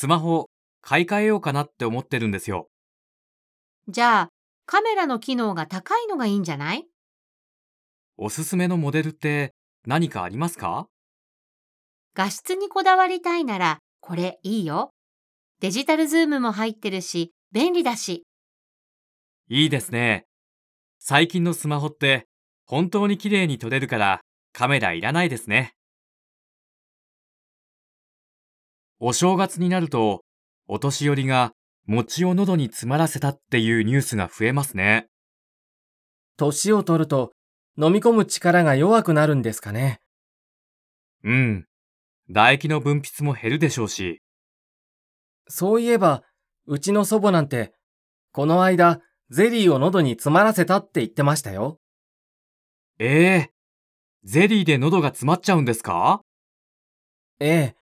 スマホ買い替えようかなって思ってるんですよ。じゃあ、カメラの機能が高いのがいいんじゃない？おすすめのモデルって何かありますか？画質にこだわりたいなら、これいいよ。デジタルズームも入ってるし、便利だし。いいですね。最近のスマホって本当に綺麗に撮れるからカメラいらないですね。お正月になるとお年寄りが餅を喉に詰まらせたっていうニュースが増えますね。年を取ると飲み込む力が弱くなるんですかね。うん。唾液の分泌も減るでしょうし。そういえば、うちの祖母なんて、この間、ゼリーを喉に詰まらせたって言ってましたよ。ええゼリーで喉が詰まっちゃうんですか？ええ。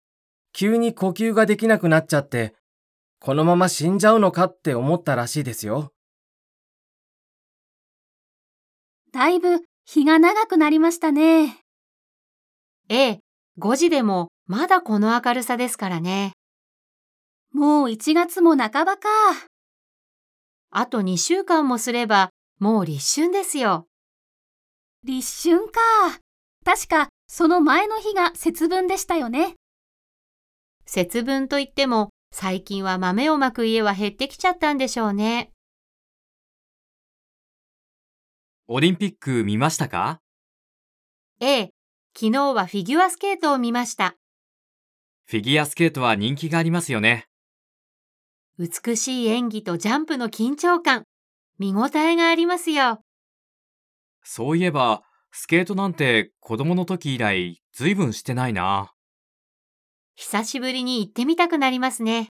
急に呼吸ができなくなっちゃって、このまま死んじゃうのかって思ったらしいですよ。だいぶ日が長くなりましたね。ええ、5時でもまだこの明るさですからね。もう1月も半ばか。あと2週間もすれば、もう立春ですよ。立春か。確か、その前の日が節分でしたよね。節分といっても、最近は豆をまく家は減ってきちゃったんでしょうね。オリンピック見ましたか？ええ、昨日はフィギュアスケートを見ました。フィギュアスケートは人気がありますよね。美しい演技とジャンプの緊張感、見応えがありますよ。そういえば、スケートなんて子供の時以来ずいぶんしてないな。久しぶりに行ってみたくなりますね。